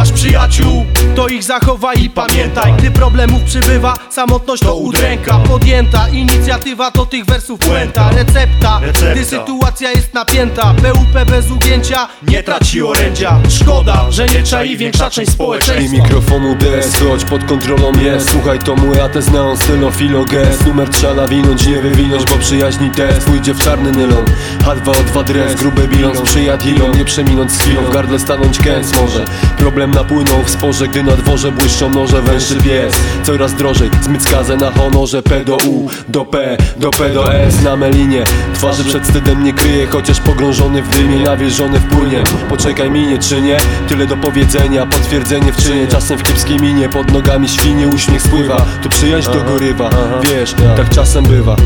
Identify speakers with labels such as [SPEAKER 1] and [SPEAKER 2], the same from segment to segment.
[SPEAKER 1] masz przyjaciół? To ich zachowaj i pamiętaj Gdy problemów przybywa, samotność to udręka. Podjęta inicjatywa to tych wersów puenta. Recepta, gdy sytuacja jest napięta. PUP bez ugięcia, nie traci orędzia. Szkoda, że nie czai większa część
[SPEAKER 2] I
[SPEAKER 1] społeczeństwa.
[SPEAKER 2] mikrofonu DS, choć pod kontrolą jest. Słuchaj to mój ATS neon stylofilo gest Numer trzeba nawinąć, nie wywinąć, bo przyjaźni test. Pójdzie w czarny nylon, H2O2 dres. Gruby bilans, przyjad ilon, nie przeminąć z chwilą. W gardle stanąć kęs może. Problem napłynął w sporze, gdy na dworze błyszczą noże Węży pies, coraz drożej Zmyć skazę na honorze P do U, do P, do P do S. Na melinie, twarzy przed wstydem nie kryje Chociaż pogrążony w dymie, nawierzony w płynie. Poczekaj minie czy nie, tyle do powiedzenia Potwierdzenie w czynie, czasem w kiepskiej minie Pod nogami świnie, uśmiech spływa. Tu przyjaźń dogorywa, wiesz, tak. czasem bywa.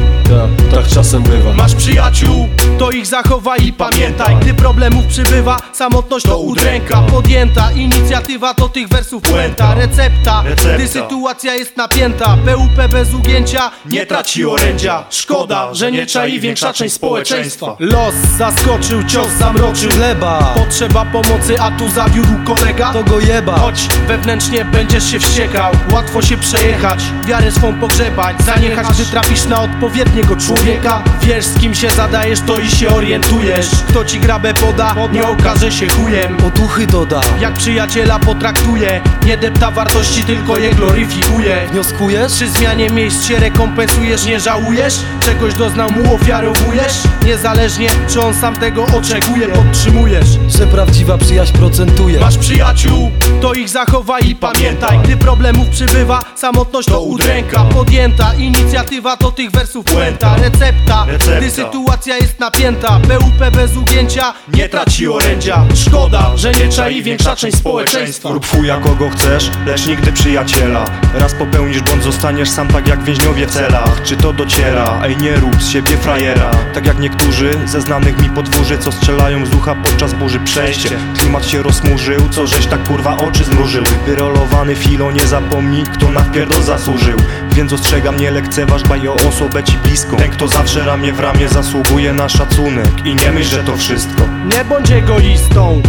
[SPEAKER 2] Tak czasem bywa.
[SPEAKER 1] Masz przyjaciół, to ich zachowaj i pamiętaj. Gdy problemów przybywa, samotność to udręka. Podjęta inicjatywa to tych wersów puenta. Recepta,
[SPEAKER 3] Recepta.
[SPEAKER 1] gdy sytuacja jest napięta PUP bez ugięcia, nie traci orędzia Szkoda, że nie czai większa część społeczeństwa. Los zaskoczył, cios zamroczył
[SPEAKER 4] Chleba,
[SPEAKER 1] Potrzeba pomocy, a tu zawiódł kolega.
[SPEAKER 4] To go jeba.
[SPEAKER 1] Choć wewnętrznie będziesz się wściekał Łatwo się przejechać, wiarę swą pogrzebać Zaniechać, gdy trafisz na odpowiedniego człowieka. Wiesz z kim się zadajesz, to i się orientujesz. Kto ci grabę poda, nie okaże się chujem.
[SPEAKER 4] Otuchy doda.
[SPEAKER 1] Jak przyjaciela potraktuje Nie depta wartości, tylko je gloryfikuje
[SPEAKER 4] Wnioskujesz?
[SPEAKER 1] Przy zmianie miejsc się rekompensujesz, nie żałujesz? Czegoś doznał mu ofiarowujesz? Niezależnie, czy on sam tego oczekuje, podtrzymujesz
[SPEAKER 4] Że prawdziwa przyjaźń procentuje.
[SPEAKER 1] Masz przyjaciół, to ich zachowaj i pamiętaj. Gdy problemów przybywa, samotność to udręka. Podjęta inicjatywa to tych wersów puenta. Recepta, gdy sytuacja jest napięta. PUP bez ugięcia, nie traci orędzia. Szkoda, że nie czai większa część społeczeństwa.
[SPEAKER 3] Rób fuja kogo chcesz, lecz nigdy przyjaciela. Raz popełnisz błąd, zostaniesz sam tak jak więźniowie w celach. Czy to dociera? Ej nie rób z siebie frajera. Tak jak niektórzy ze znanych mi podwórzy Co strzelają z ucha podczas burzy przejście. Klimat się rozmurzył, co żeś tak kurwa oczy zmrużył? Wyrolowany filo, nie zapomnij kto na wpierdol zasłużył. Więc ostrzegam, nie lekceważ, dbaj o osobę ci bliską. Ten kto zawsze ramię w ramię zasługuje na szacunek. I nie myśl, że to wszystko.
[SPEAKER 1] Nie bądź egoistą,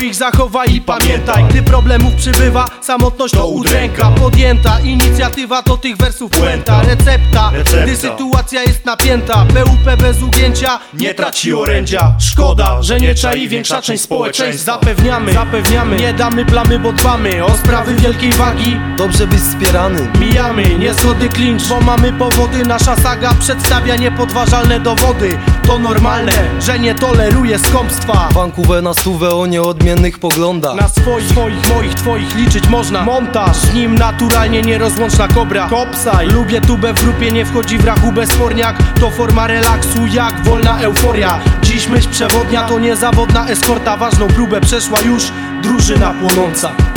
[SPEAKER 1] przyjaciół, to ich zachowaj i pamiętaj Gdy problemów przybywa, samotność to udręka. Podjęta inicjatywa to tych wersów puenta. Recepta, gdy sytuacja jest napięta. PUP bez ugięcia, nie traci orędzia. Szkoda, że nie czai większa część społeczeństwa. Zapewniamy, zapewniamy, nie damy plamy, bo dbamy O sprawy wielkiej wagi,
[SPEAKER 4] Dobrze być wspierany
[SPEAKER 1] Mijamy niezgody klincz, bo mamy powody. Nasza saga przedstawia niepodważalne dowody. To normalne, że nie toleruje skąpstwa.
[SPEAKER 4] Vancouver na stówę o poglądach.
[SPEAKER 1] Na swoich, swoich, moich, twoich liczyć można. Montaż, z nim naturalnie nierozłączna kobra. Kopsaj, lubię tubę w grupie, nie wchodzi w rachubę sporniak. To forma relaksu jak wolna euforia. Dziś myśl przewodnia to niezawodna eskorta. Ważną próbę przeszła już drużyna płonąca